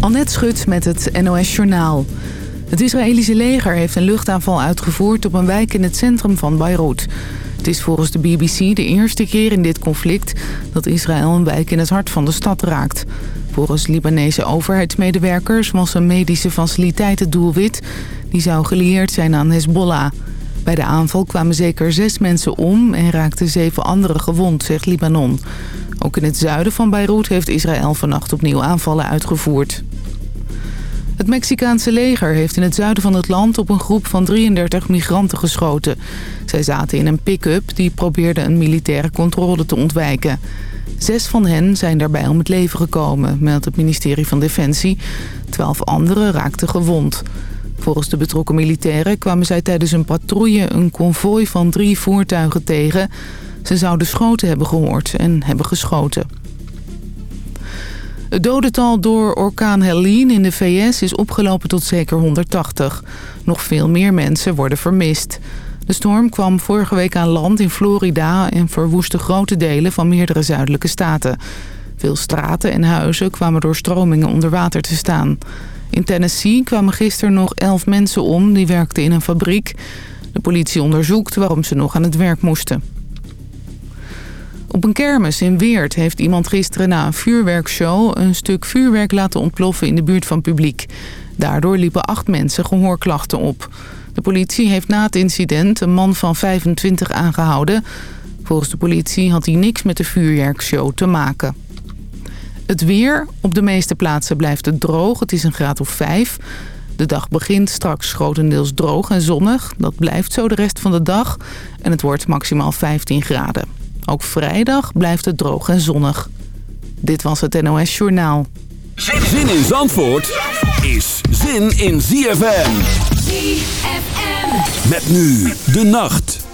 Annette Schut met het NOS Journaal. Het Israëlische leger heeft een luchtaanval uitgevoerd op een wijk in het centrum van Beirut. Het is volgens de BBC de eerste keer in dit conflict dat Israël een wijk in het hart van de stad raakt. Volgens Libanese overheidsmedewerkers was een medische faciliteit het doelwit. Die zou gelieerd zijn aan Hezbollah. Bij de aanval kwamen zeker zes mensen om en raakten zeven anderen gewond, zegt Libanon. Ook in het zuiden van Beirut heeft Israël vannacht opnieuw aanvallen uitgevoerd. Het Mexicaanse leger heeft in het zuiden van het land op een groep van 33 migranten geschoten. Zij zaten in een pick-up die probeerde een militaire controle te ontwijken. Zes van hen zijn daarbij om het leven gekomen, meldt het ministerie van Defensie. Twaalf anderen raakten gewond. Volgens de betrokken militairen kwamen zij tijdens een patrouille een konvooi van drie voertuigen tegen. Ze zouden schoten hebben gehoord en hebben geschoten. Het dodental door orkaan Helene in de VS is opgelopen tot zeker 180. Nog veel meer mensen worden vermist. De storm kwam vorige week aan land in Florida en verwoestte grote delen van meerdere zuidelijke staten. Veel straten en huizen kwamen door stromingen onder water te staan. In Tennessee kwamen gisteren nog elf mensen om die werkten in een fabriek. De politie onderzoekt waarom ze nog aan het werk moesten. Op een kermis in Weert heeft iemand gisteren na een vuurwerkshow... een stuk vuurwerk laten ontploffen in de buurt van publiek. Daardoor liepen acht mensen gehoorklachten op. De politie heeft na het incident een man van 25 aangehouden. Volgens de politie had hij niks met de vuurwerkshow te maken. Het weer. Op de meeste plaatsen blijft het droog. Het is een graad of 5. De dag begint straks grotendeels droog en zonnig. Dat blijft zo de rest van de dag. En het wordt maximaal 15 graden. Ook vrijdag blijft het droog en zonnig. Dit was het NOS Journaal. Zin in Zandvoort is zin in ZFM. ZFM. Met nu de nacht.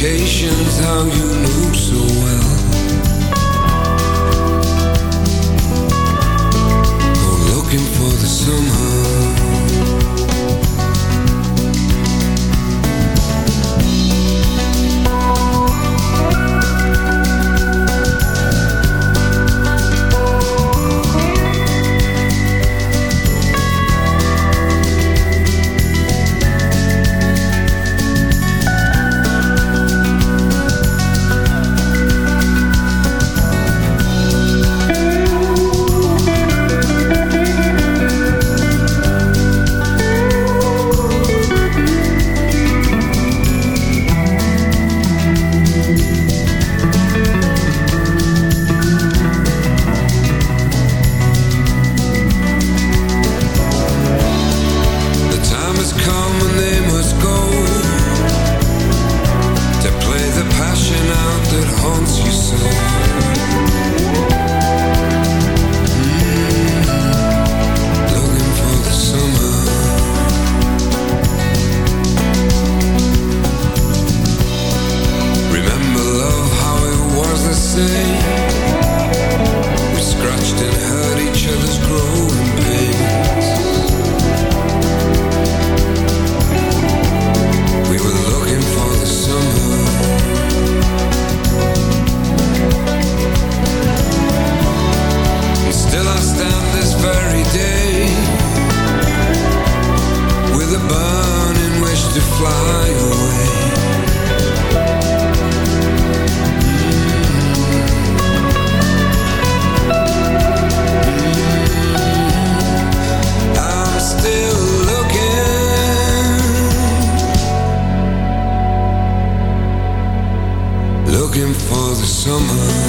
Implications, how you knew so well. Summer.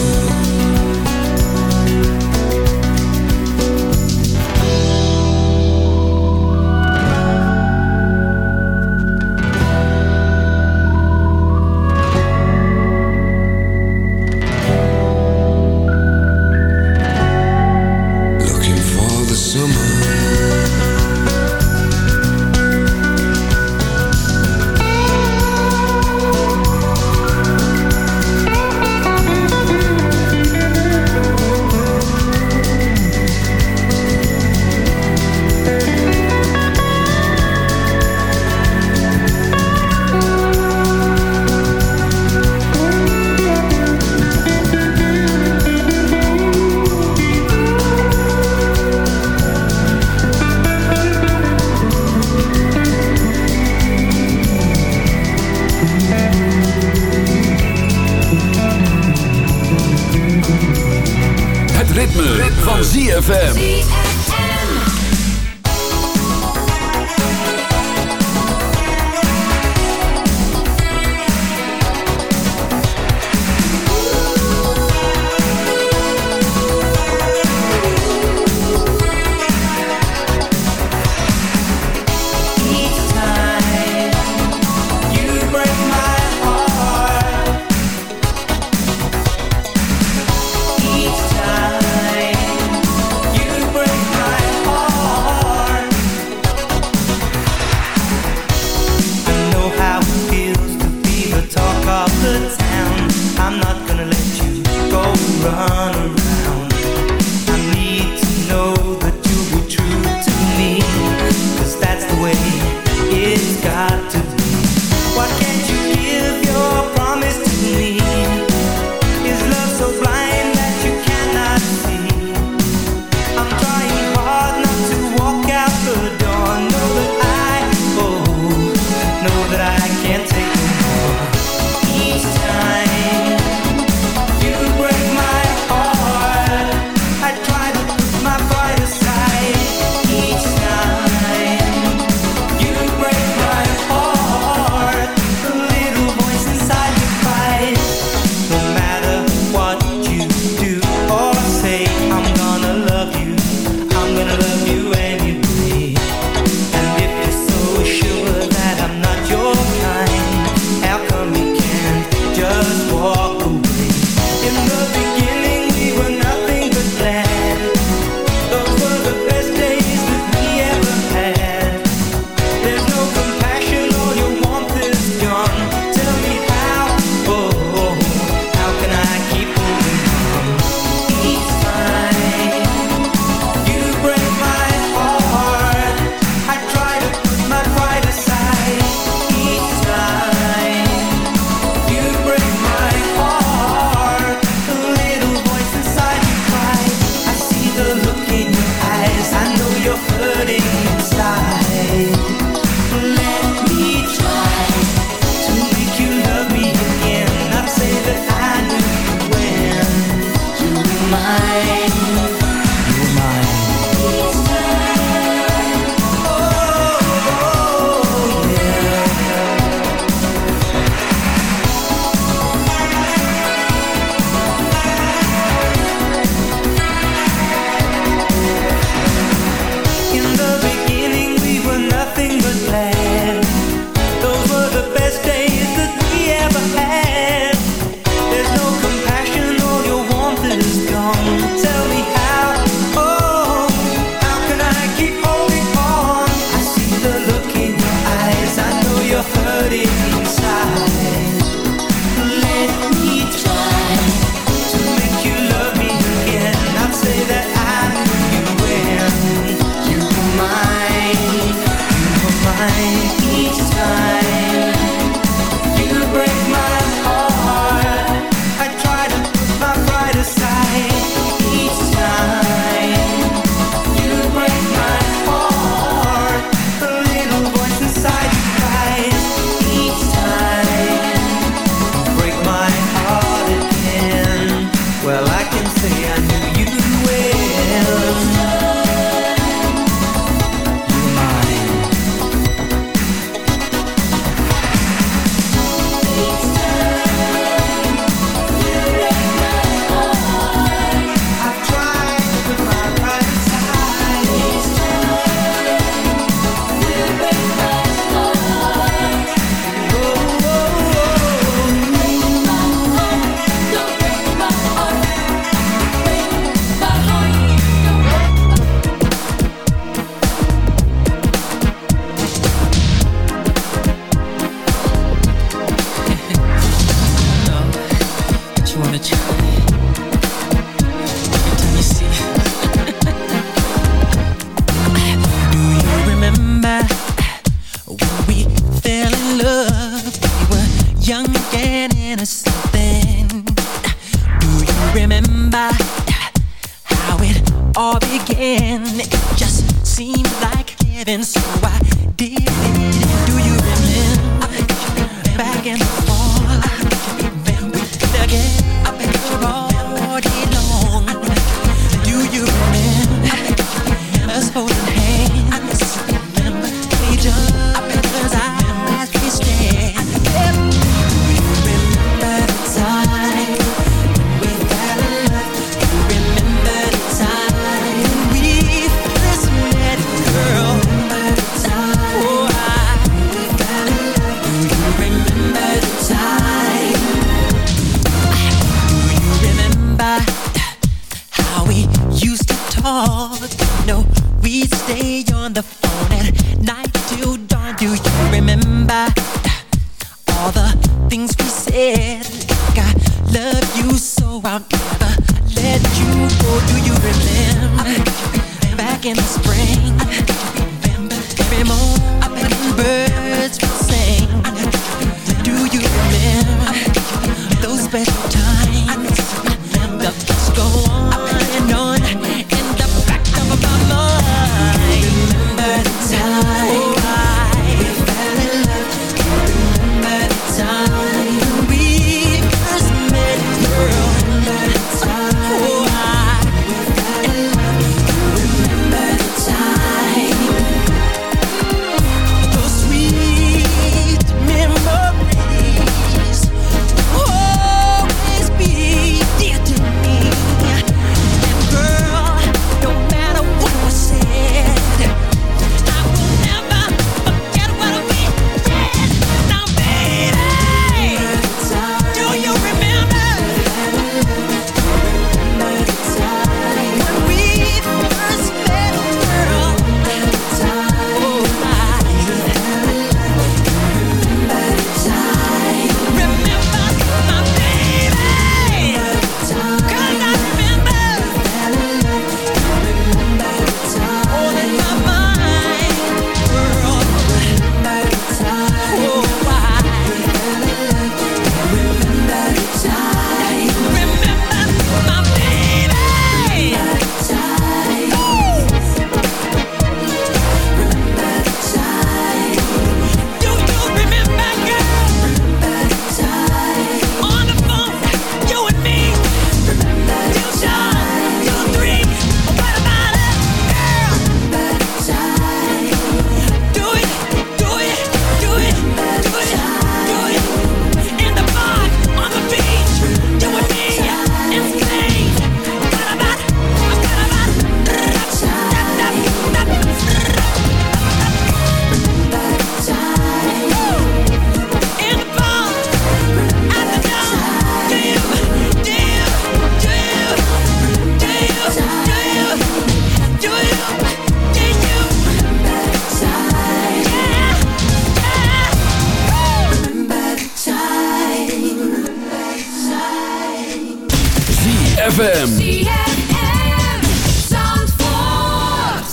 ZFM. ZFM Zandvoort.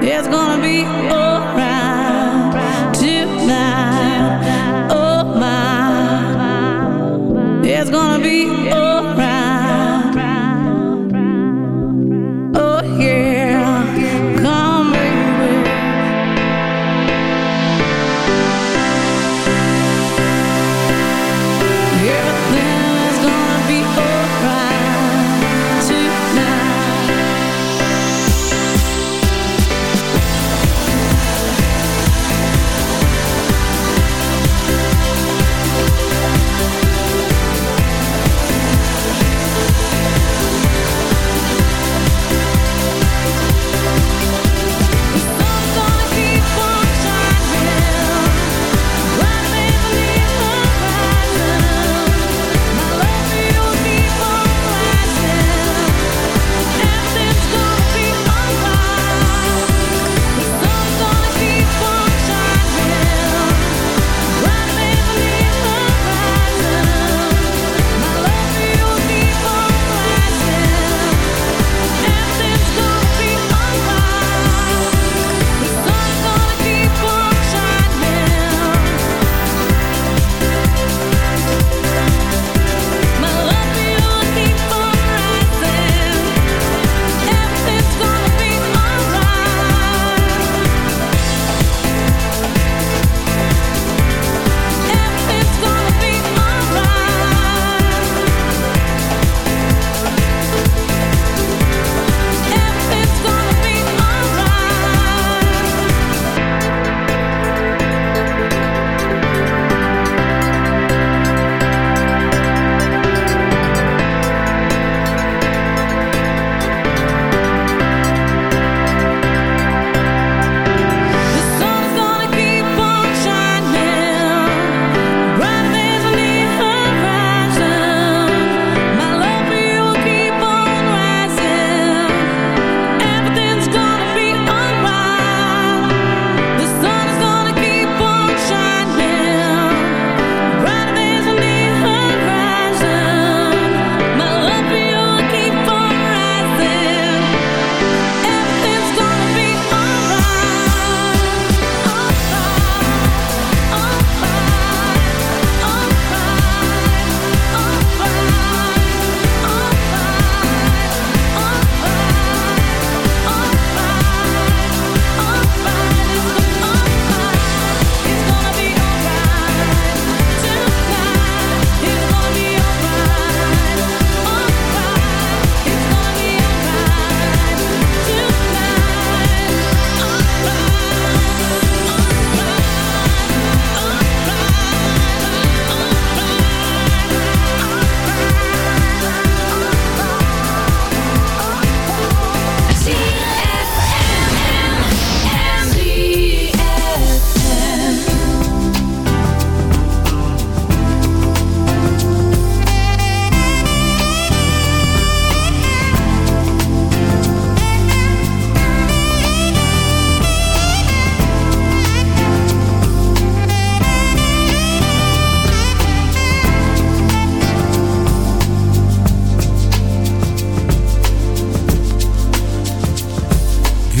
It's gonna be alright tonight. Oh my, it's gonna be alright.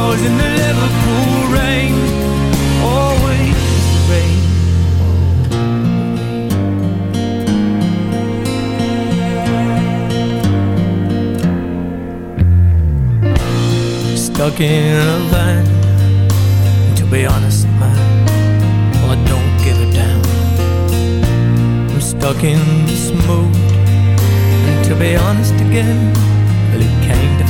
The in the Liverpool rain. Always rain. Stuck in a van. To be honest, man, well, I don't give a damn. I'm stuck in this mood. And to be honest again, well, it good. Though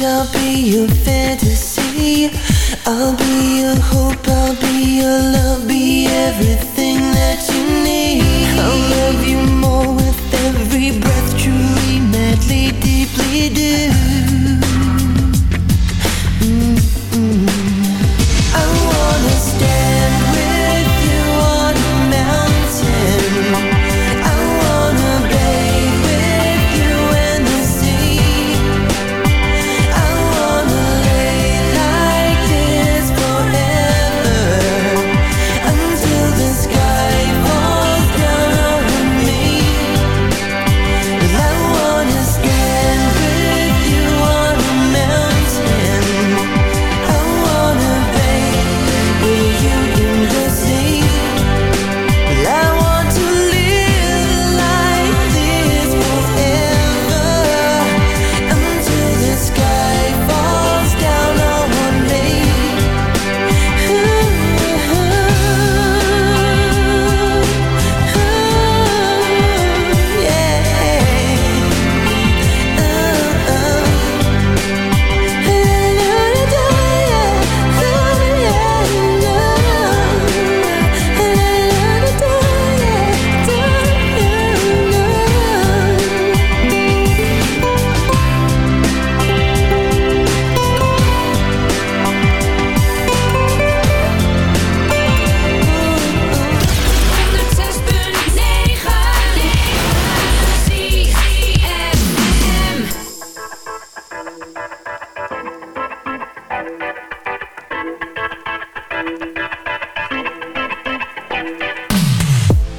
I'll be your fantasy. I'll be your hope, I'll be your love, be everything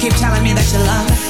keep telling me that you love it.